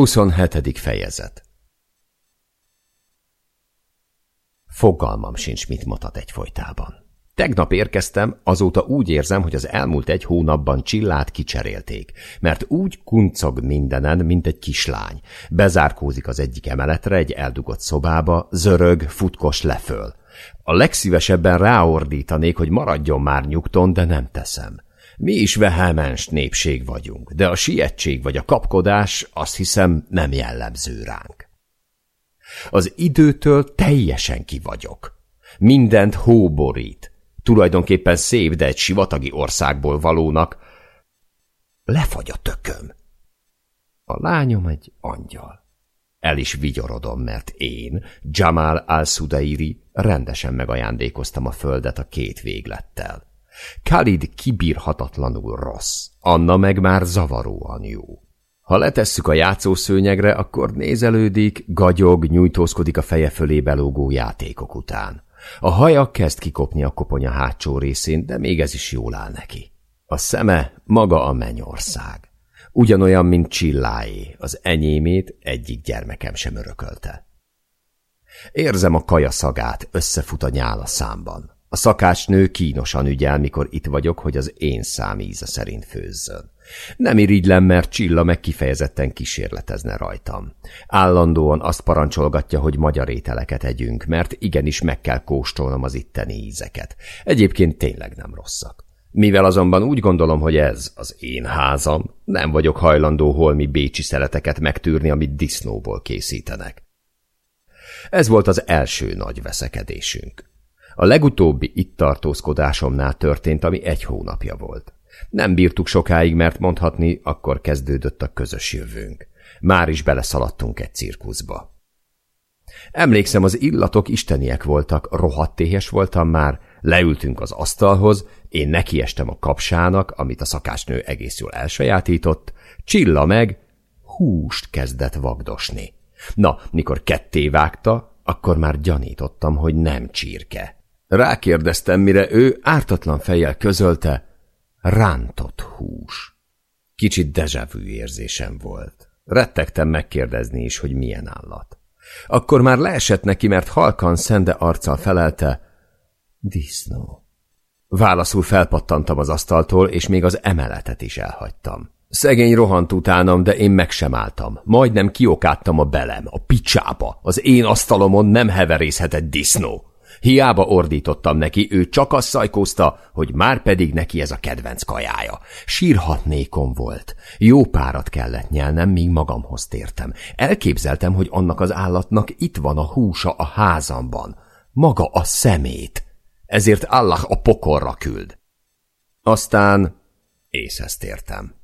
27. fejezet Fogalmam sincs, mit mutat egyfolytában. Tegnap érkeztem, azóta úgy érzem, hogy az elmúlt egy hónapban csillát kicserélték, mert úgy kuncog mindenen, mint egy kislány. Bezárkózik az egyik emeletre egy eldugott szobába, zörög, futkos leföl. A legszívesebben ráordítanék, hogy maradjon már nyugton, de nem teszem. Mi is vehemens népség vagyunk, de a sietség vagy a kapkodás azt hiszem nem jellemző ránk. Az időtől teljesen ki vagyok. Mindent hóborít. Tulajdonképpen szép, de egy sivatagi országból valónak. Lefagy a tököm. A lányom egy angyal. El is vigyorodom, mert én, Jamal al-Sudairi, rendesen megajándékoztam a földet a két véglettel. Khalid kibírhatatlanul rossz, Anna meg már zavaróan jó. Ha letesszük a játszószőnyegre, akkor nézelődik, gagyog, nyújtózkodik a feje fölé belógó játékok után. A haja kezd kikopni a koponya hátsó részén, de még ez is jól áll neki. A szeme maga a mennyország. Ugyanolyan, mint Csilláé, az enyémét egyik gyermekem sem örökölte. Érzem a kaja szagát, összefut a nyál a számban. A szakácsnő kínosan ügyel, mikor itt vagyok, hogy az én szám íze szerint főzzön. Nem irigylem, mert Csilla meg kifejezetten kísérletezne rajtam. Állandóan azt parancsolgatja, hogy magyar ételeket együnk, mert igenis meg kell kóstolnom az itteni ízeket. Egyébként tényleg nem rosszak. Mivel azonban úgy gondolom, hogy ez az én házam, nem vagyok hajlandó holmi bécsi szeleteket megtűrni, amit disznóból készítenek. Ez volt az első nagy veszekedésünk. A legutóbbi itt tartózkodásomnál történt, ami egy hónapja volt. Nem bírtuk sokáig, mert mondhatni, akkor kezdődött a közös jövőnk. Már is beleszaladtunk egy cirkuszba. Emlékszem, az illatok isteniek voltak, rohadt éhes voltam már, leültünk az asztalhoz, én nekiestem a kapsának, amit a szakásnő egész jól elsajátított, Csilla meg húst kezdett vagdosni. Na, mikor ketté vágta, akkor már gyanítottam, hogy nem csirke. Rákérdeztem, mire ő ártatlan fejjel közölte, rántott hús. Kicsit dejavű érzésem volt. Rettegtem megkérdezni is, hogy milyen állat. Akkor már leesett neki, mert halkan szende arccal felelte, disznó. Válaszul felpattantam az asztaltól, és még az emeletet is elhagytam. Szegény rohant utánam, de én meg sem álltam. Majdnem kiokáttam a belem, a picsába. Az én asztalomon nem heverészhetett disznó. Hiába ordítottam neki, ő csak azt szajkózta, hogy már pedig neki ez a kedvenc kajája. Sírhatnékom volt. Jó párat kellett nyelnem, míg magamhoz tértem. Elképzeltem, hogy annak az állatnak itt van a húsa a házamban. Maga a szemét. Ezért Allah a pokorra küld. Aztán észhez tértem.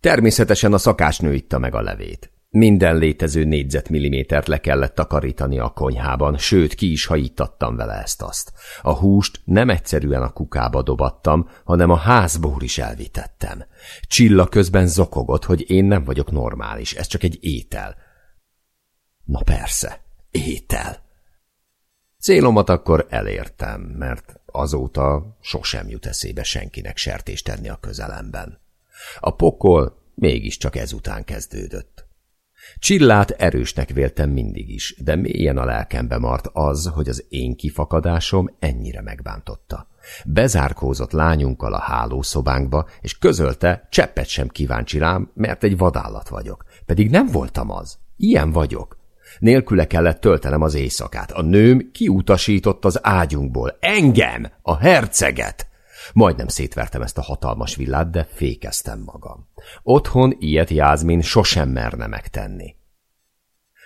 Természetesen a szakásnő itta meg a levét. Minden létező négyzetmillimétert le kellett takarítani a konyhában, sőt, ki is hajítattam vele ezt-azt. A húst nem egyszerűen a kukába dobattam, hanem a házból is elvitettem. Csilla közben zokogott, hogy én nem vagyok normális, ez csak egy étel. Na persze, étel. Célomat akkor elértem, mert azóta sosem jut eszébe senkinek sertést tenni a közelemben. A pokol mégiscsak ezután kezdődött. Csillát erősnek véltem mindig is, de mélyen a lelkembe mart az, hogy az én kifakadásom ennyire megbántotta. Bezárkózott lányunkkal a hálószobánkba, és közölte, cseppet sem kíváncsi rám, mert egy vadállat vagyok. Pedig nem voltam az. Ilyen vagyok. Nélküle kellett töltenem az éjszakát. A nőm kiutasított az ágyunkból. Engem, a herceget! Majdnem szétvertem ezt a hatalmas villát, de fékeztem magam. Otthon ilyet Jázmin sosem merne megtenni.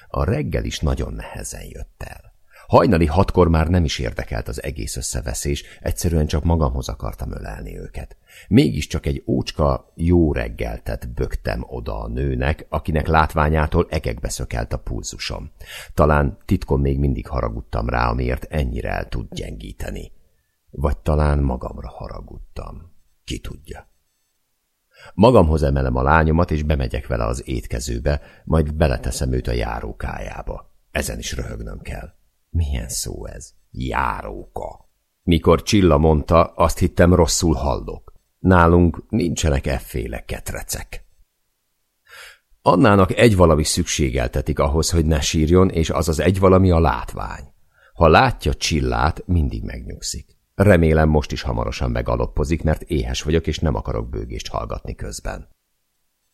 A reggel is nagyon nehezen jött el. Hajnali hatkor már nem is érdekelt az egész összeveszés, egyszerűen csak magamhoz akartam ölelni őket. Mégiscsak egy ócska jó reggeltet bögtem oda a nőnek, akinek látványától egekbe szökelt a pulzusom. Talán titkon még mindig haragudtam rá, amiért ennyire el tud gyengíteni. Vagy talán magamra haragudtam. Ki tudja. Magamhoz emelem a lányomat, és bemegyek vele az étkezőbe, majd beleteszem őt a járókájába. Ezen is röhögnöm kell. Milyen szó ez? Járóka. Mikor Csilla mondta, azt hittem rosszul hallok. Nálunk nincsenek efféle ketrecek. Annának egy valami szükségeltetik ahhoz, hogy ne sírjon, és az az egy valami a látvány. Ha látja Csillát, mindig megnyugszik. Remélem most is hamarosan megaloppozik, mert éhes vagyok, és nem akarok bőgést hallgatni közben.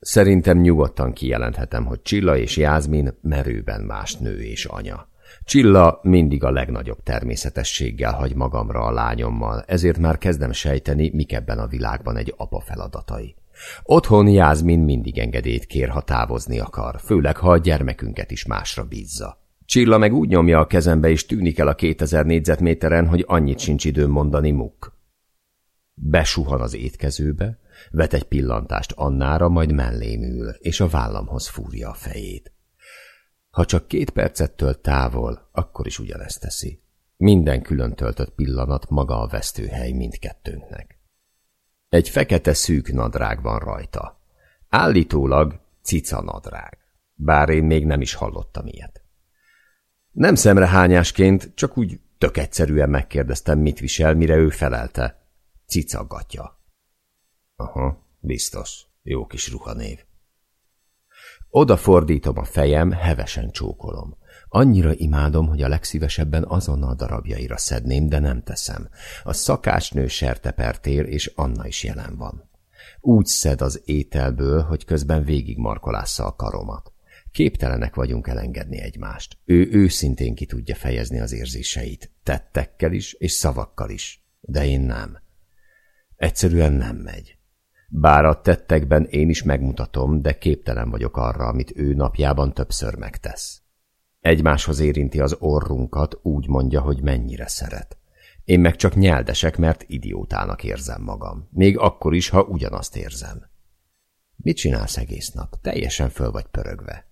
Szerintem nyugodtan kijelenthetem, hogy Csilla és Jázmin merőben más nő és anya. Csilla mindig a legnagyobb természetességgel hagy magamra a lányommal, ezért már kezdem sejteni, mik ebben a világban egy apa feladatai. Otthon Jázmin mindig engedélyt kér, ha távozni akar, főleg ha a gyermekünket is másra bízza. Csilla meg úgy nyomja a kezembe, és tűnik el a 2000 négyzetméteren, hogy annyit sincs időm mondani muk. Besuhan az étkezőbe, vet egy pillantást Annára, majd mellém ül, és a vállamhoz fúrja a fejét. Ha csak két percet tölt távol, akkor is ugyanezt teszi. Minden külön töltött pillanat maga a vesztőhely mindkettőnknek. Egy fekete szűk nadrág van rajta. Állítólag cica nadrág, bár én még nem is hallottam ilyet. Nem szemrehányásként, csak úgy tök egyszerűen megkérdeztem, mit visel, mire ő felelte. Cicagatja. Aha, biztos. Jó kis ruhanév. Odafordítom a fejem, hevesen csókolom. Annyira imádom, hogy a legszívesebben azonnal darabjaira szedném, de nem teszem. A szakácsnő sertepertél, és Anna is jelen van. Úgy szed az ételből, hogy közben végig markolásza a karomat. Képtelenek vagyunk elengedni egymást. Ő őszintén ki tudja fejezni az érzéseit, tettekkel is és szavakkal is, de én nem. Egyszerűen nem megy. Bár a tettekben én is megmutatom, de képtelen vagyok arra, amit ő napjában többször megtesz. Egymáshoz érinti az orrunkat, úgy mondja, hogy mennyire szeret. Én meg csak nyeldesek, mert idiótának érzem magam. Még akkor is, ha ugyanazt érzem. Mit csinálsz egész nap? Teljesen föl vagy pörögve.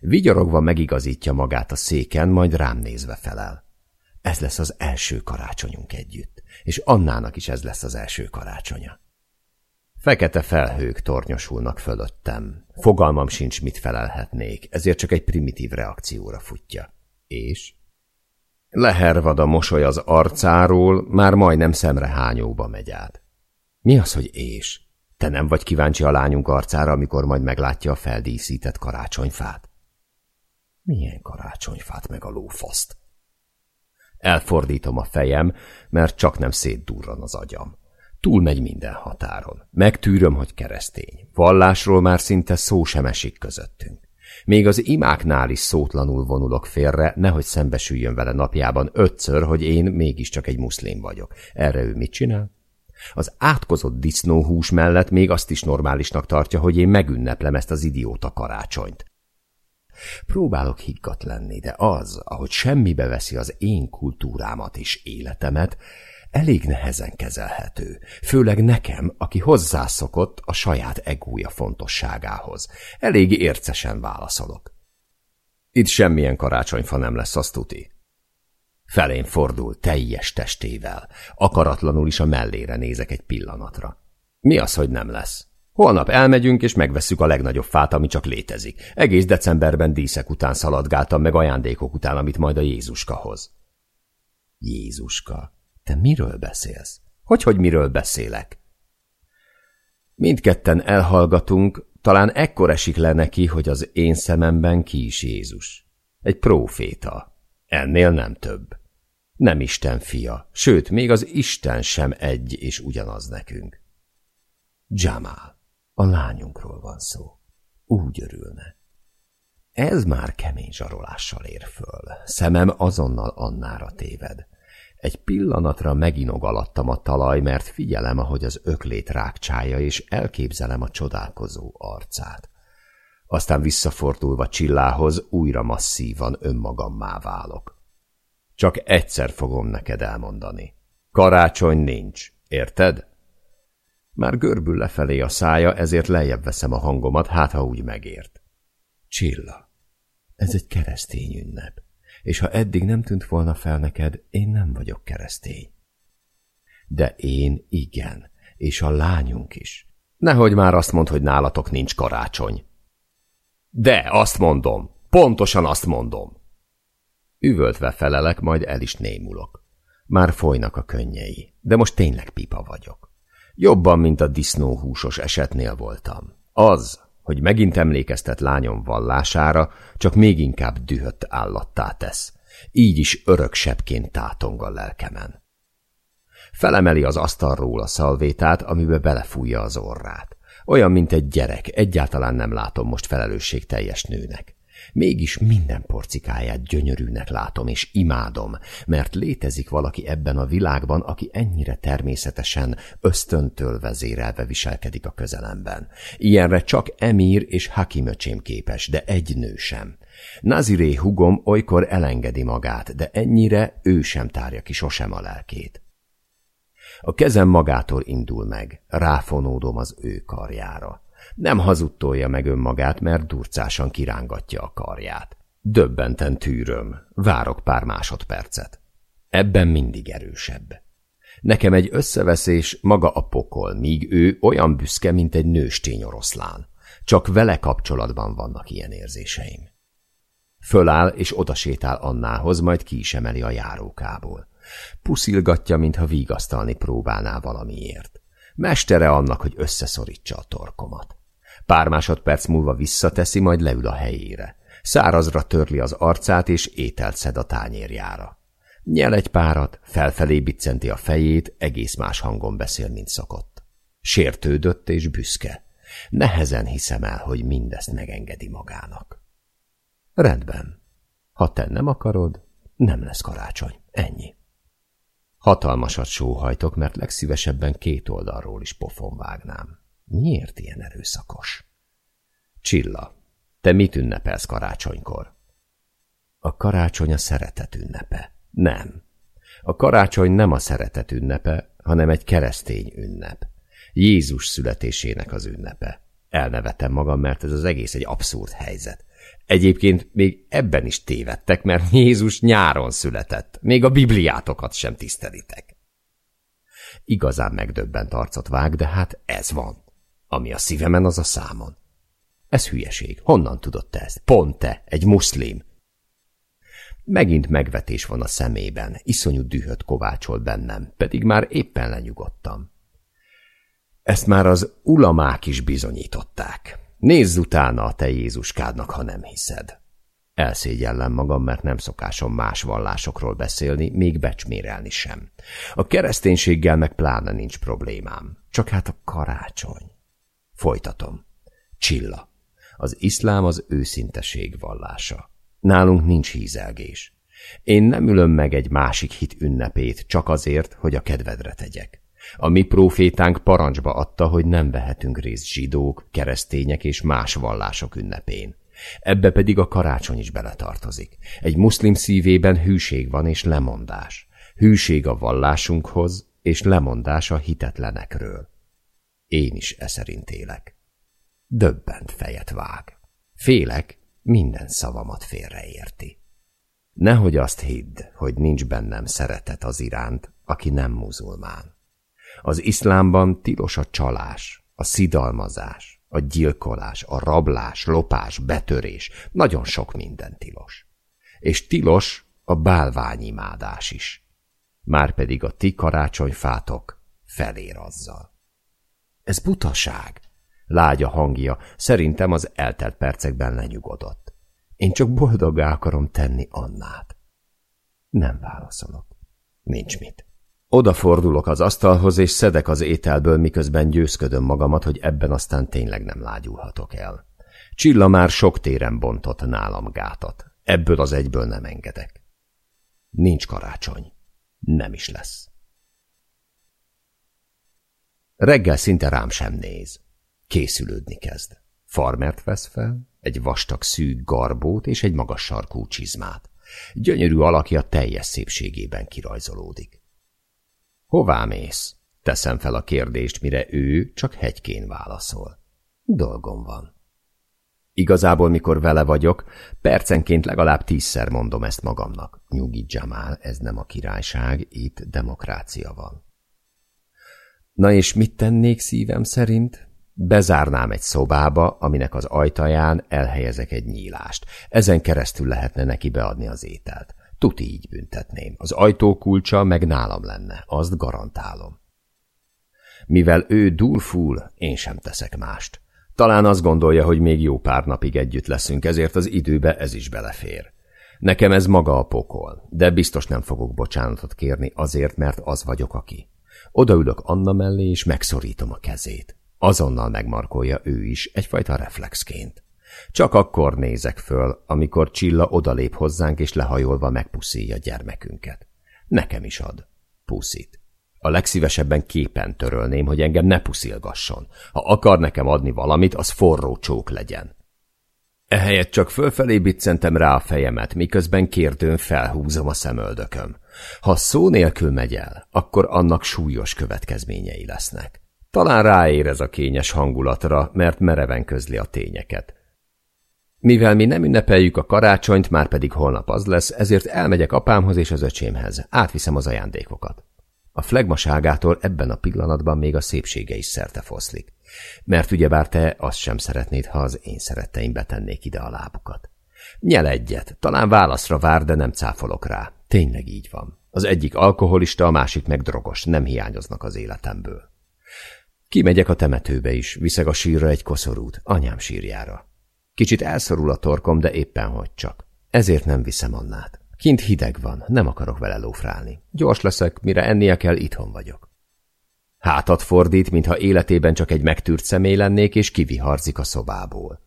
Vigyorogva megigazítja magát a széken, majd rám nézve felel. Ez lesz az első karácsonyunk együtt, és Annának is ez lesz az első karácsonya. Fekete felhők tornyosulnak fölöttem. Fogalmam sincs, mit felelhetnék, ezért csak egy primitív reakcióra futja. És? Lehervad a mosoly az arcáról, már majdnem szemrehányóba megy át. Mi az, hogy és? Te nem vagy kíváncsi a lányunk arcára, amikor majd meglátja a feldíszített karácsonyfát? Milyen karácsonyfát meg a lófaszt? Elfordítom a fejem, mert csak nem szétdurran az agyam. Túlmegy minden határon. Megtűröm, hogy keresztény. Vallásról már szinte szó sem esik közöttünk. Még az imáknál is szótlanul vonulok félre, nehogy szembesüljön vele napjában ötször, hogy én mégiscsak egy muszlim vagyok. Erre ő mit csinál? Az átkozott disznóhús mellett még azt is normálisnak tartja, hogy én megünneplem ezt az idióta karácsonyt. Próbálok higgadt lenni, de az, ahogy semmibe veszi az én kultúrámat és életemet, elég nehezen kezelhető, főleg nekem, aki hozzászokott a saját egója fontosságához. Elég ércesen válaszolok. Itt semmilyen karácsonyfa nem lesz, azt tuti. Felén fordul teljes testével, akaratlanul is a mellére nézek egy pillanatra. Mi az, hogy nem lesz? Holnap elmegyünk, és megvesszük a legnagyobb fát, ami csak létezik. Egész decemberben díszek után szaladgáltam, meg ajándékok után, amit majd a Jézuska hoz. Jézuska? Te miről beszélsz? Hogy, hogy miről beszélek? Mindketten elhallgatunk, talán ekkor esik le neki, hogy az én szememben ki is Jézus. Egy próféta. Ennél nem több. Nem Isten fia, sőt, még az Isten sem egy és ugyanaz nekünk. Jamal. A lányunkról van szó. Úgy örülne. Ez már kemény zsarolással ér föl. Szemem azonnal Annára téved. Egy pillanatra meginog alattam a talaj, mert figyelem, ahogy az öklét rákcsája, és elképzelem a csodálkozó arcát. Aztán visszafordulva Csillához újra masszívan önmagammá válok. Csak egyszer fogom neked elmondani. Karácsony nincs, érted? Már görbül lefelé a szája, ezért lejjebb veszem a hangomat, hát ha úgy megért. Csilla, ez egy keresztény ünnep, és ha eddig nem tűnt volna fel neked, én nem vagyok keresztény. De én igen, és a lányunk is. Nehogy már azt mondd, hogy nálatok nincs karácsony. De, azt mondom, pontosan azt mondom. Üvöltve felelek, majd el is némulok. Már folynak a könnyei, de most tényleg pipa vagyok. Jobban, mint a disznóhúsos esetnél voltam. Az, hogy megint emlékeztet lányom vallására, csak még inkább dühött állattá tesz. Így is örök sebként tátong a lelkemen. Felemeli az asztalról a szalvétát, amibe belefújja az orrát. Olyan, mint egy gyerek, egyáltalán nem látom most felelősségteljes nőnek. Mégis minden porcikáját gyönyörűnek látom, és imádom, mert létezik valaki ebben a világban, aki ennyire természetesen, ösztöntől vezérelve viselkedik a közelemben. Ilyenre csak Emír és Hakimöcsém képes, de egy nő sem. Naziré hugom olykor elengedi magát, de ennyire ő sem tárja ki sosem a lelkét. A kezem magától indul meg, ráfonódom az ő karjára. Nem hazudtolja meg önmagát, mert durcásan kirángatja a karját. Döbbenten tűröm, várok pár másodpercet. Ebben mindig erősebb. Nekem egy összeveszés maga a pokol, míg ő olyan büszke, mint egy nőstény oroszlán. Csak vele kapcsolatban vannak ilyen érzéseim. Föláll és odasétál Annához, majd ki is emeli a járókából. Puszilgatja, mintha vigasztalni próbálná valamiért. Mestere annak, hogy összeszorítsa a torkomat. Pár másodperc múlva visszateszi, majd leül a helyére. Szárazra törli az arcát, és ételt szed a tányérjára. Nyel egy párat, felfelé biccenti a fejét, egész más hangon beszél, mint szokott. Sértődött és büszke. Nehezen hiszem el, hogy mindezt megengedi magának. Rendben. Ha te nem akarod, nem lesz karácsony. Ennyi. Hatalmasat sóhajtok, mert legszívesebben két oldalról is pofon vágnám. Miért ilyen erőszakos? Csilla, te mit ünnepelsz karácsonykor? A karácsony a szeretet ünnepe. Nem. A karácsony nem a szeretet ünnepe, hanem egy keresztény ünnep. Jézus születésének az ünnepe. Elnevetem magam, mert ez az egész egy abszurd helyzet. Egyébként még ebben is tévedtek, mert Jézus nyáron született. Még a Bibliátokat sem tisztelitek. Igazán megdöbbent arcot vág, de hát ez van. Ami a szívemen, az a számon. Ez hülyeség. Honnan tudott te ezt? Pont te, egy muszlim. Megint megvetés van a szemében, iszonyú dühöt kovácsol bennem, pedig már éppen lenyugodtam. Ezt már az ulamák is bizonyították. Nézz utána a te Jézuskádnak, ha nem hiszed. Elszégyellem magam, mert nem szokásom más vallásokról beszélni, még becsmérelni sem. A kereszténységgel meg pláne nincs problémám. Csak hát a karácsony. Folytatom. Csilla. Az iszlám az őszinteség vallása. Nálunk nincs hízelgés. Én nem ülöm meg egy másik hit ünnepét csak azért, hogy a kedvedre tegyek. A mi profétánk parancsba adta, hogy nem vehetünk részt zsidók, keresztények és más vallások ünnepén. Ebbe pedig a karácsony is beletartozik. Egy muszlim szívében hűség van és lemondás. Hűség a vallásunkhoz, és lemondás a hitetlenekről. Én is e élek. Döbbent fejet vág. Félek, minden szavamat félreérti. Nehogy azt hidd, hogy nincs bennem szeretet az iránt, aki nem muzulmán. Az iszlámban tilos a csalás, a szidalmazás, a gyilkolás, a rablás, lopás, betörés, nagyon sok minden tilos. És tilos a bálványimádás is. Márpedig a ti karácsonyfátok felér azzal. Ez butaság. Lágya hangja szerintem az eltelt percekben lenyugodott. Én csak boldoggá akarom tenni Annát. Nem válaszolok. Nincs mit. Odafordulok az asztalhoz, és szedek az ételből, miközben győzködöm magamat, hogy ebben aztán tényleg nem lágyulhatok el. Csilla már sok téren bontott nálam gátat. Ebből az egyből nem engedek. Nincs karácsony. Nem is lesz. Reggel szinte rám sem néz. Készülődni kezd. Farmert vesz fel, egy vastag szűk garbót és egy magas sarkú csizmát. Gyönyörű alakja teljes szépségében kirajzolódik. Hová mész? Teszem fel a kérdést, mire ő csak hegykén válaszol. Dolgom van. Igazából, mikor vele vagyok, percenként legalább tízszer mondom ezt magamnak. Nyugi Jamal, ez nem a királyság, itt demokrácia van. Na és mit tennék szívem szerint? Bezárnám egy szobába, aminek az ajtaján elhelyezek egy nyílást. Ezen keresztül lehetne neki beadni az ételt. Tuti így büntetném. Az ajtó kulcsa meg nálam lenne, azt garantálom. Mivel ő durful, én sem teszek mást. Talán azt gondolja, hogy még jó pár napig együtt leszünk, ezért az időbe ez is belefér. Nekem ez maga a pokol, de biztos nem fogok bocsánatot kérni azért, mert az vagyok, aki. Odaülök Anna mellé, és megszorítom a kezét. Azonnal megmarkolja ő is, egyfajta reflexként. Csak akkor nézek föl, amikor Csilla odalép hozzánk, és lehajolva megpuszíja gyermekünket. Nekem is ad. Puszit. A legszívesebben képen törölném, hogy engem ne puszilgasson. Ha akar nekem adni valamit, az forró csók legyen. Ehelyett csak fölfelé biccentem rá a fejemet, miközben kérdőn felhúzom a szemöldököm. Ha szó nélkül megy el, akkor annak súlyos következményei lesznek. Talán ráérez a kényes hangulatra, mert mereven közli a tényeket. Mivel mi nem ünnepeljük a karácsonyt, már pedig holnap az lesz, ezért elmegyek apámhoz és az öcsémhez. Átviszem az ajándékokat. A flegmaságától ebben a pillanatban még a szépsége is szerte foszlik. Mert ugyebár te azt sem szeretnéd, ha az én szeretteim betennék ide a lábukat. Nyel egyet, talán válaszra vár, de nem cáfolok rá. Tényleg így van. Az egyik alkoholista, a másik meg drogos, nem hiányoznak az életemből. Kimegyek a temetőbe is, viszek a sírra egy koszorút, anyám sírjára. Kicsit elszorul a torkom, de éppen hogy csak. Ezért nem viszem Annát. Kint hideg van, nem akarok vele lófrálni. Gyors leszek, mire ennie kell, itthon vagyok. Hátat fordít, mintha életében csak egy megtűrt személy lennék, és kiviharzik a szobából.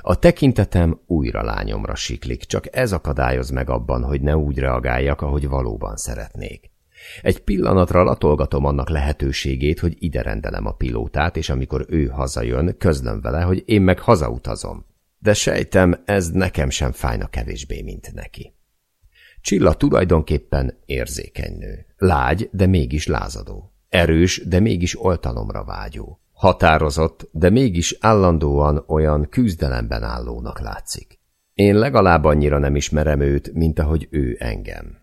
A tekintetem újra lányomra siklik, csak ez akadályoz meg abban, hogy ne úgy reagáljak, ahogy valóban szeretnék. Egy pillanatra latolgatom annak lehetőségét, hogy ide rendelem a pilótát, és amikor ő hazajön, közlöm vele, hogy én meg hazautazom. De sejtem, ez nekem sem fájna kevésbé, mint neki. Csilla tulajdonképpen érzékeny nő. Lágy, de mégis lázadó. Erős, de mégis oltalomra vágyó. Határozott, de mégis állandóan olyan küzdelemben állónak látszik. Én legalább annyira nem ismerem őt, mint ahogy ő engem.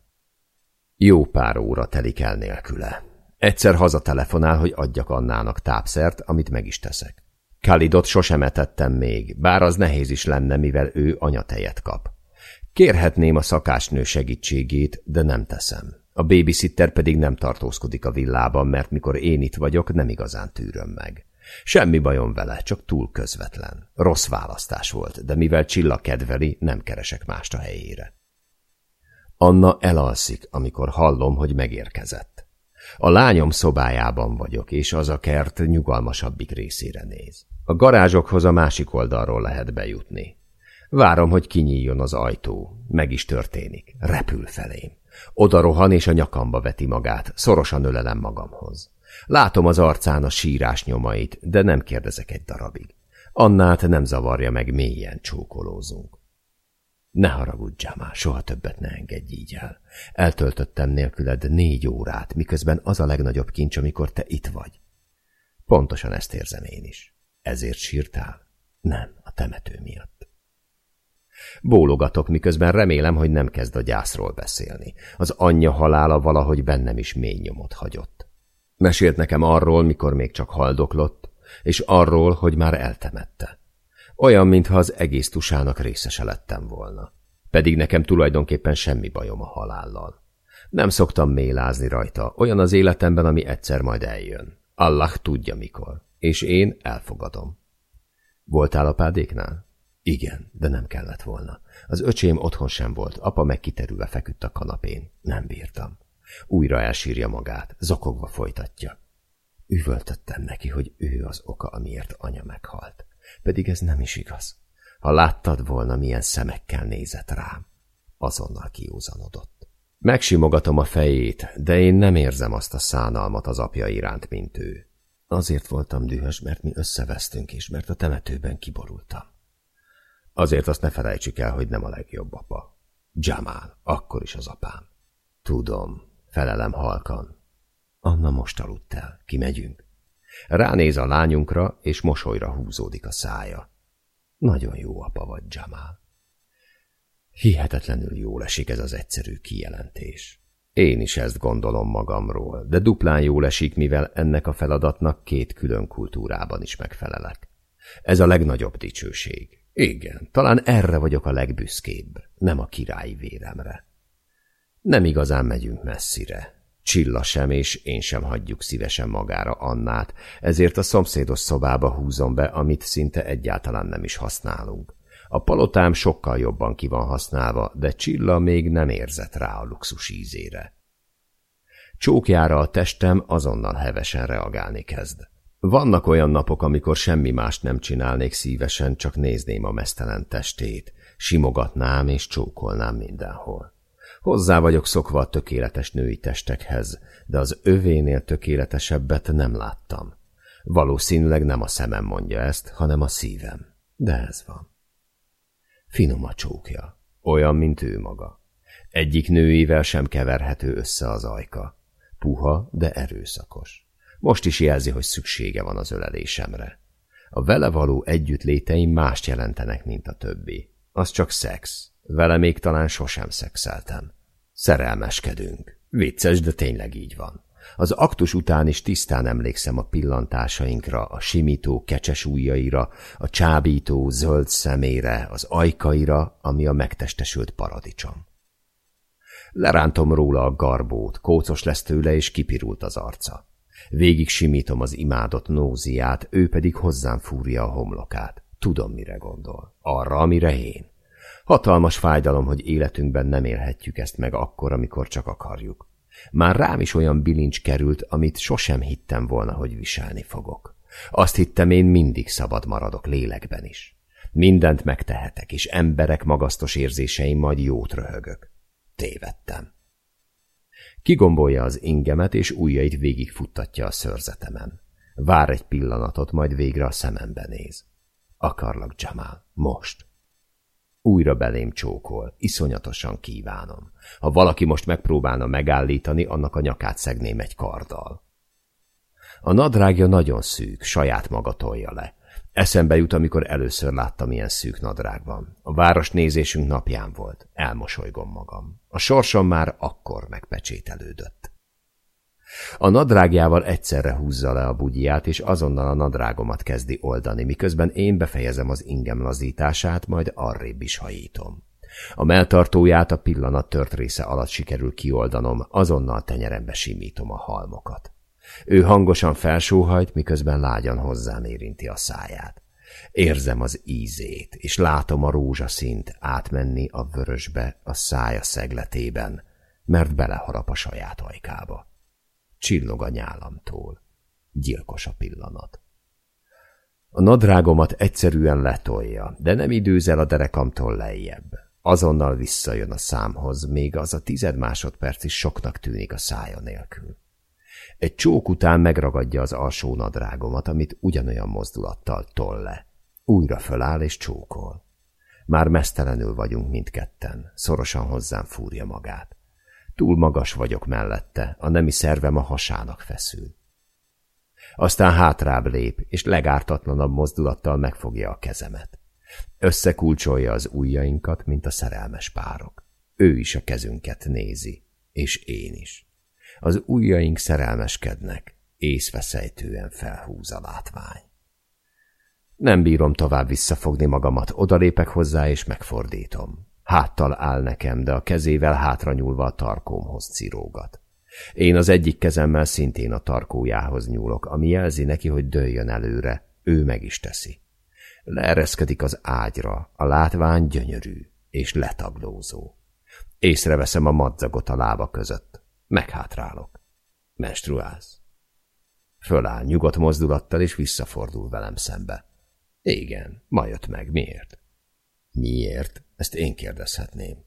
Jó pár óra telik el nélküle. Egyszer hazatelefonál, hogy adjak Annának tápszert, amit meg is teszek. Kalidot sosem etettem még, bár az nehéz is lenne, mivel ő anyatejet kap. Kérhetném a szakásnő segítségét, de nem teszem. A babysitter pedig nem tartózkodik a villában, mert mikor én itt vagyok, nem igazán tűröm meg. Semmi bajom vele, csak túl közvetlen. Rossz választás volt, de mivel Csilla kedveli, nem keresek mást a helyére. Anna elalszik, amikor hallom, hogy megérkezett. A lányom szobájában vagyok, és az a kert nyugalmasabbik részére néz. A garázsokhoz a másik oldalról lehet bejutni. Várom, hogy kinyíljon az ajtó. Meg is történik. Repül felém. Oda rohan és a nyakamba veti magát, szorosan ölelem magamhoz. Látom az arcán a sírás nyomait, de nem kérdezek egy darabig. Annát nem zavarja meg, mélyen csókolózunk. Ne haragudj, már, soha többet ne engedj így el. Eltöltöttem nélküled négy órát, miközben az a legnagyobb kincs, amikor te itt vagy. Pontosan ezt érzem én is. Ezért sírtál? Nem, a temető miatt. Bólogatok, miközben remélem, hogy nem kezd a gyászról beszélni. Az anyja halála valahogy bennem is mély nyomot hagyott. Mesélt nekem arról, mikor még csak haldoklott, és arról, hogy már eltemette. Olyan, mintha az egész tusának részese lettem volna. Pedig nekem tulajdonképpen semmi bajom a halállal. Nem szoktam mélázni rajta, olyan az életemben, ami egyszer majd eljön. Allah tudja mikor, és én elfogadom. Voltál a pádéknál? Igen, de nem kellett volna. Az öcsém otthon sem volt, apa meg kiterülve feküdt a kanapén. Nem bírtam. Újra elsírja magát, zokogva folytatja. Üvöltöttem neki, hogy ő az oka, amiért anya meghalt. Pedig ez nem is igaz. Ha láttad volna, milyen szemekkel nézett rám, azonnal kiúzanodott. Megsimogatom a fejét, de én nem érzem azt a szánalmat az apja iránt, mint ő. Azért voltam dühös, mert mi összevesztünk, és mert a temetőben kiborultam. Azért azt ne felejtsük el, hogy nem a legjobb apa. Jamal, akkor is az apám. Tudom, felelem halkan. Anna most aludt el, kimegyünk. Ránéz a lányunkra, és mosolyra húzódik a szája. Nagyon jó apa vagy, Jamal. Hihetetlenül jól esik ez az egyszerű kijelentés. Én is ezt gondolom magamról, de duplán jól esik, mivel ennek a feladatnak két külön kultúrában is megfelelek. Ez a legnagyobb dicsőség. Igen, talán erre vagyok a legbüszkébb, nem a királyi véremre. Nem igazán megyünk messzire. Csilla sem, és én sem hagyjuk szívesen magára Annát, ezért a szomszédos szobába húzom be, amit szinte egyáltalán nem is használunk. A palotám sokkal jobban ki van használva, de Csilla még nem érzett rá a luxus ízére. Csókjára a testem azonnal hevesen reagálni kezd. Vannak olyan napok, amikor semmi mást nem csinálnék szívesen, csak nézném a mesztelen testét, simogatnám és csókolnám mindenhol. Hozzá vagyok szokva a tökéletes női testekhez, de az övénél tökéletesebbet nem láttam. Valószínűleg nem a szemem mondja ezt, hanem a szívem. De ez van. Finom a csókja, olyan, mint ő maga. Egyik nőivel sem keverhető össze az ajka. Puha, de erőszakos. Most is jelzi, hogy szüksége van az ölelésemre. A vele való együttléteim mást jelentenek, mint a többi. Az csak szex. Vele még talán sosem szexeltem. Szerelmeskedünk. Vicces, de tényleg így van. Az aktus után is tisztán emlékszem a pillantásainkra, a simító kecses ujjaira, a csábító zöld szemére, az ajkaira, ami a megtestesült paradicsom. Lerántom róla a garbót, kócos lesz tőle, és kipirult az arca. Végig simítom az imádott nóziát, ő pedig hozzám fúrja a homlokát. Tudom, mire gondol. Arra, amire én. Hatalmas fájdalom, hogy életünkben nem élhetjük ezt meg akkor, amikor csak akarjuk. Már rám is olyan bilincs került, amit sosem hittem volna, hogy viselni fogok. Azt hittem, én mindig szabad maradok lélekben is. Mindent megtehetek, és emberek magasztos érzéseim majd jót röhögök. Tévedtem. Kigombolja az ingemet, és ujjait végigfuttatja a szörzetemen. Vár egy pillanatot, majd végre a szemembe néz. Akarlak, Jamal, most. Újra belém csókol, iszonyatosan kívánom. Ha valaki most megpróbálna megállítani, annak a nyakát szegném egy karddal. A nadrágja nagyon szűk, saját maga tolja le. Eszembe jut, amikor először láttam ilyen szűk nadrágban. A város nézésünk napján volt. Elmosolygom magam. A sorsom már akkor megpecsételődött. A nadrágjával egyszerre húzza le a bugyját, és azonnal a nadrágomat kezdi oldani, miközben én befejezem az ingem lazítását, majd arrébb is hajítom. A melltartóját a pillanat tört része alatt sikerül kioldanom, azonnal tenyerembe simítom a halmokat. Ő hangosan felsóhajt, miközben lágyan hozzám érinti a száját. Érzem az ízét, és látom a rózsaszint átmenni a vörösbe a szája szegletében, mert beleharap a saját ajkába. Csillog a nyálamtól. Gyilkos a pillanat. A nadrágomat egyszerűen letolja, de nem időzel a derekamtól lejjebb. Azonnal visszajön a számhoz, még az a tized másodperc is soknak tűnik a szája nélkül. Egy csók után megragadja az alsó nadrágomat, amit ugyanolyan mozdulattal toll le. Újra föláll és csókol. Már mesztelenül vagyunk mindketten, szorosan hozzám fúrja magát. Túl magas vagyok mellette, a nemi szervem a hasának feszül. Aztán hátrább lép, és legártatlanabb mozdulattal megfogja a kezemet. Összekulcsolja az ujjainkat, mint a szerelmes párok. Ő is a kezünket nézi, és én is. Az ujjaink szerelmeskednek, észveszejtően felhúz a látvány. Nem bírom tovább visszafogni magamat, odalépek hozzá és megfordítom. Háttal áll nekem, de a kezével hátra nyúlva a tarkómhoz cirógat. Én az egyik kezemmel szintén a tarkójához nyúlok, ami jelzi neki, hogy dőljön előre. Ő meg is teszi. Leereszkedik az ágyra, a látvány gyönyörű és letaglózó. Észreveszem a madzagot a lába között. Meghátrálok. Menstruálsz. Föláll nyugodt mozdulattal, és visszafordul velem szembe. Igen, ma jött meg. Miért? Miért? Ezt én kérdezhetném.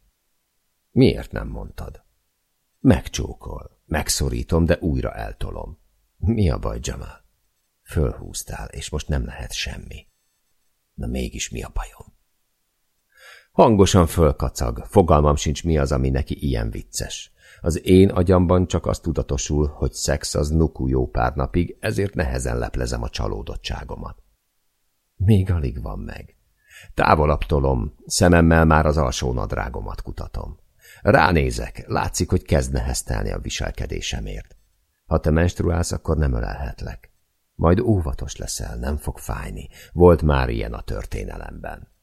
Miért nem mondtad? Megcsókol. Megszorítom, de újra eltolom. Mi a baj, Jamal? Fölhúztál, és most nem lehet semmi. Na mégis mi a bajom? Hangosan fölkacag, fogalmam sincs mi az, ami neki ilyen vicces. Az én agyamban csak az tudatosul, hogy szex az nuku jó pár napig, ezért nehezen leplezem a csalódottságomat. Még alig van meg. Távolabb tolom, szememmel már az alsó nadrágomat kutatom. Ránézek, látszik, hogy kezd neheztelni a viselkedésemért. Ha te menstruálsz, akkor nem ölelhetlek. Majd óvatos leszel, nem fog fájni. Volt már ilyen a történelemben.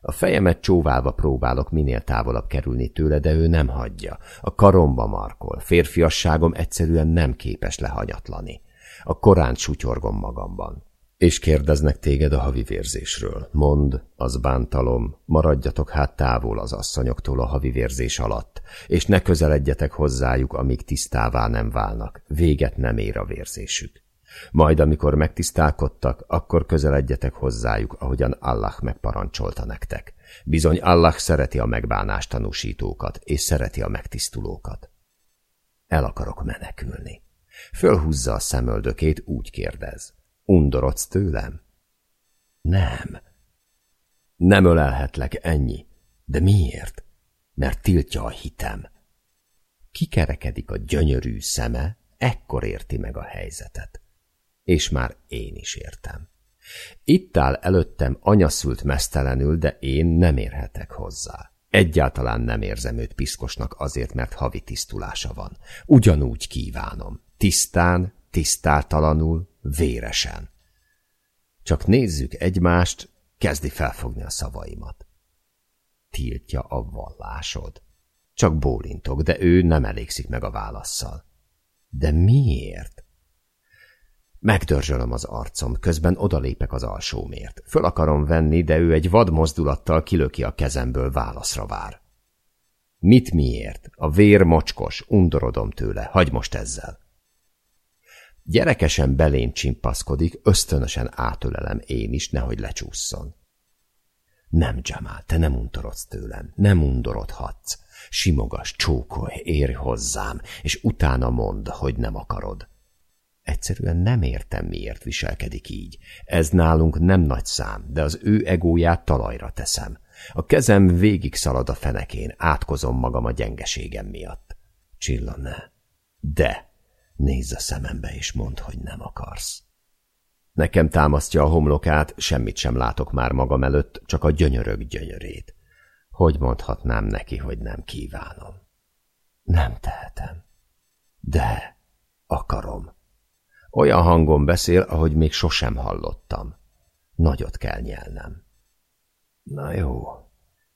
A fejemet csóválva próbálok minél távolabb kerülni tőle, de ő nem hagyja. A karomba markol. Férfiasságom egyszerűen nem képes lehanyatlani. A korán sutyorgom magamban. És kérdeznek téged a havi vérzésről. Mond, az bántalom, maradjatok hát távol az asszonyoktól a havi vérzés alatt, és ne közeledjetek hozzájuk, amíg tisztává nem válnak. Véget nem ér a vérzésük. Majd, amikor megtisztálkodtak, akkor közeledjetek hozzájuk, ahogyan Allah megparancsolta nektek. Bizony Allah szereti a megbánást tanúsítókat, és szereti a megtisztulókat. El akarok menekülni. Fölhúzza a szemöldökét, úgy kérdez. Undorodsz tőlem? Nem. Nem ölelhetlek, ennyi. De miért? Mert tiltja a hitem. Kikerekedik a gyönyörű szeme, ekkor érti meg a helyzetet. És már én is értem. Itt áll előttem anyaszült mesztelenül, de én nem érhetek hozzá. Egyáltalán nem érzem őt piszkosnak azért, mert havi tisztulása van. Ugyanúgy kívánom. Tisztán, tisztátalanul, véresen. Csak nézzük egymást, kezdi felfogni a szavaimat. Tiltja a vallásod. Csak bólintok, de ő nem elégszik meg a válaszsal. De miért? Megdörzsölöm az arcom, közben odalépek az alsómért. Föl akarom venni, de ő egy vad mozdulattal kilöki a kezemből válaszra vár. Mit miért? A vér mocskos, undorodom tőle, hagy most ezzel. Gyerekesen belén csimpaszkodik, ösztönösen átölelem én is, nehogy lecsúszson. Nem, Jamal, te nem undorodsz tőlem, nem undorodhatsz. Simogas, csókolj, érj hozzám, és utána mondd, hogy nem akarod. Egyszerűen nem értem, miért viselkedik így. Ez nálunk nem nagy szám, de az ő egóját talajra teszem. A kezem végig szalad a fenekén, átkozom magam a gyengeségem miatt. Csilla, ne. De Nézz a szemembe, és mondd, hogy nem akarsz. Nekem támasztja a homlokát, semmit sem látok már magam előtt, csak a gyönyörök gyönyörét. Hogy mondhatnám neki, hogy nem kívánom? Nem tehetem. De akarom. Olyan hangon beszél, ahogy még sosem hallottam. Nagyot kell nyelnem. Na jó,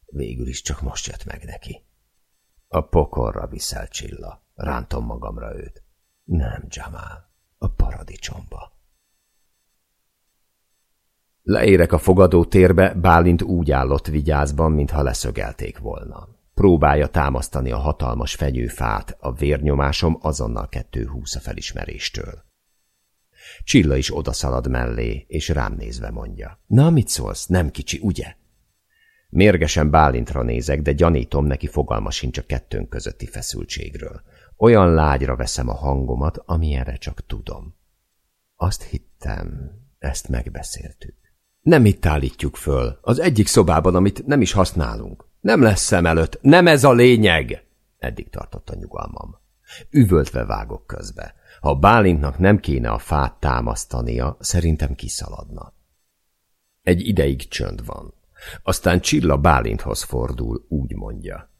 végül is csak most jött meg neki. A pokorra viszel Csilla, rántom magamra őt. Nem, Jamal, a paradicsomba. Leérek a fogadó térbe, Bálint úgy állott vigyázban, mintha leszögelték volna. Próbálja támasztani a hatalmas fenyőfát, a vérnyomásom azonnal kettő húsz a felismeréstől. Csilla is odaszalad mellé, és rám nézve mondja. Na, mit szólsz? Nem kicsi, ugye? Mérgesen Bálintra nézek, de gyanítom neki fogalma sincs a kettőnk közötti feszültségről. Olyan lágyra veszem a hangomat, amilyenre csak tudom. Azt hittem, ezt megbeszéltük. Nem itt állítjuk föl, az egyik szobában, amit nem is használunk. Nem lesz szem előtt, nem ez a lényeg! Eddig tartott a nyugalmam. Üvöltve vágok közbe. Ha Bálintnak nem kéne a fát támasztania, szerintem kiszaladna. Egy ideig csönd van. Aztán Csilla Bálinthoz fordul, úgy mondja.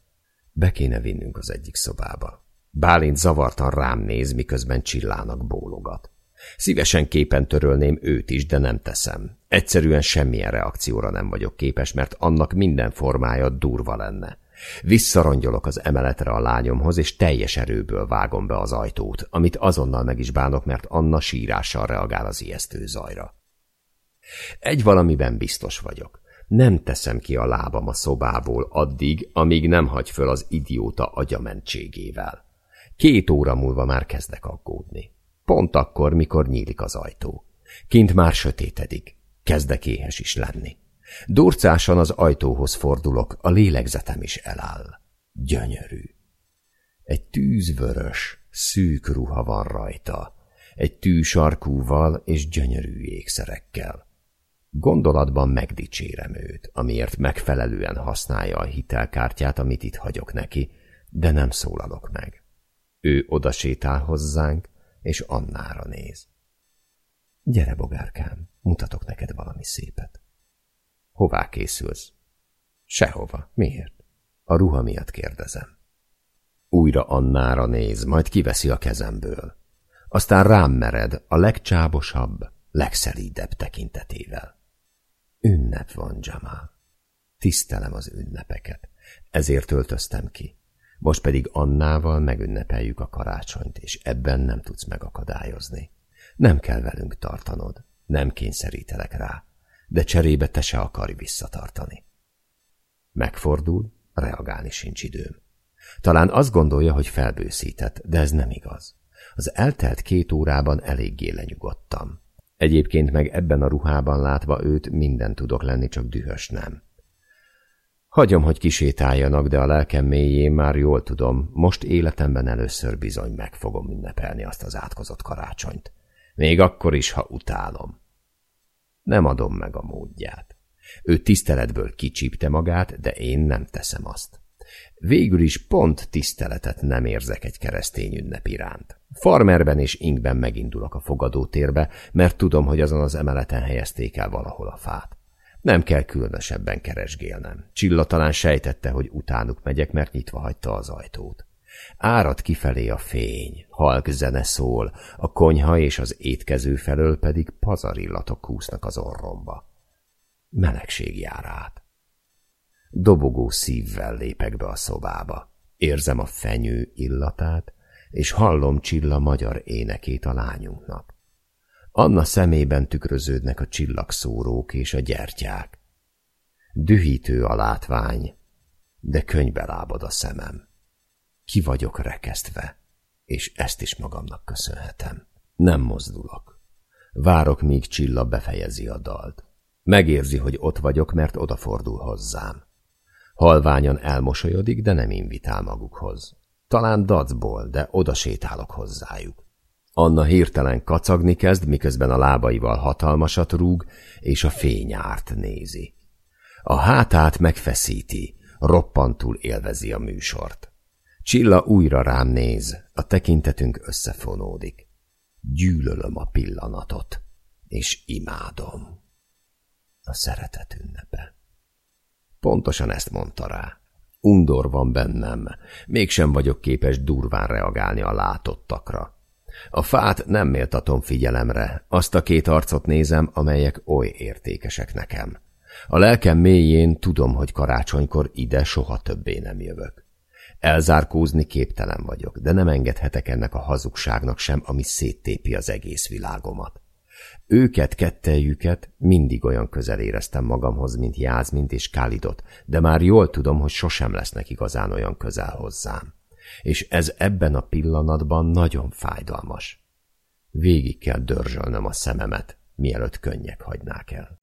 Be kéne vinnünk az egyik szobába. Bálint zavartan rám néz, miközben csillának bólogat. Szívesen képen törölném őt is, de nem teszem. Egyszerűen semmilyen reakcióra nem vagyok képes, mert annak minden formája durva lenne. Visszarongyolok az emeletre a lányomhoz, és teljes erőből vágom be az ajtót, amit azonnal meg is bánok, mert Anna sírással reagál az ijesztő zajra. Egy valamiben biztos vagyok. Nem teszem ki a lábam a szobából addig, amíg nem hagy föl az idióta agyamentségével. Két óra múlva már kezdek aggódni. Pont akkor, mikor nyílik az ajtó. Kint már sötétedik. Kezdek éhes is lenni. Durcásan az ajtóhoz fordulok, a lélegzetem is eláll. Gyönyörű. Egy tűzvörös, szűk ruha van rajta. Egy tűsarkúval és gyönyörű ékszerekkel. Gondolatban megdicsérem őt, amiért megfelelően használja a hitelkártyát, amit itt hagyok neki, de nem szólalok meg. Ő odasétál hozzánk, és Annára néz. Gyere, bogárkám, mutatok neked valami szépet. Hová készülsz? Sehova. Miért? A ruha miatt kérdezem. Újra Annára néz, majd kiveszi a kezemből. Aztán rám mered a legcsábosabb, legszelídebb tekintetével. Ünnep van, Jamal. Tisztelem az ünnepeket. Ezért öltöztem ki. Most pedig Annával megünnepeljük a karácsonyt, és ebben nem tudsz megakadályozni. Nem kell velünk tartanod, nem kényszerítelek rá, de cserébe te se akarj visszatartani. Megfordul, reagálni sincs időm. Talán azt gondolja, hogy felbőszített, de ez nem igaz. Az eltelt két órában eléggé lenyugodtam. Egyébként meg ebben a ruhában látva őt minden tudok lenni, csak dühös nem. Hagyom, hogy kisétáljanak, de a lelkem mélyén már jól tudom, most életemben először bizony meg fogom ünnepelni azt az átkozott karácsonyt. Még akkor is, ha utálom. Nem adom meg a módját. Ő tiszteletből kicsípte magát, de én nem teszem azt. Végül is pont tiszteletet nem érzek egy keresztény ünnep iránt. Farmerben és Inkben megindulok a fogadótérbe, mert tudom, hogy azon az emeleten helyezték el valahol a fát. Nem kell különösebben keresgélnem. Csilla talán sejtette, hogy utánuk megyek, mert nyitva hagyta az ajtót. Árad kifelé a fény, halk zene szól, a konyha és az étkező felől pedig pazarillatok kúsznak az orromba. Melegség jár át. Dobogó szívvel lépek be a szobába. Érzem a fenyő illatát, és hallom Csilla magyar énekét a lányunknak. Anna szemében tükröződnek a csillagszórók és a gyertyák. Dühítő a látvány, de könybe lábad a szemem. Ki vagyok rekesztve, és ezt is magamnak köszönhetem. Nem mozdulok. Várok, míg Csilla befejezi a dalt. Megérzi, hogy ott vagyok, mert odafordul hozzám. Halványan elmosolyodik, de nem invitál magukhoz. Talán dacból, de oda sétálok hozzájuk. Anna hirtelen kacagni kezd, miközben a lábaival hatalmasat rúg, és a fényárt nézi. A hátát megfeszíti, roppantul élvezi a műsort. Csilla újra rám néz, a tekintetünk összefonódik. Gyűlölöm a pillanatot, és imádom. A szeretet ünnepe. Pontosan ezt mondta rá. Undor van bennem, mégsem vagyok képes durván reagálni a látottakra. A fát nem méltatom figyelemre, azt a két arcot nézem, amelyek oly értékesek nekem. A lelkem mélyén tudom, hogy karácsonykor ide soha többé nem jövök. Elzárkózni képtelen vagyok, de nem engedhetek ennek a hazugságnak sem, ami széttépi az egész világomat. Őket, kettejüket mindig olyan közel éreztem magamhoz, mint Jázmint és Kálidot, de már jól tudom, hogy sosem lesznek igazán olyan közel hozzám. És ez ebben a pillanatban nagyon fájdalmas. Végig kell dörzsölnöm a szememet, mielőtt könnyek hagynák el.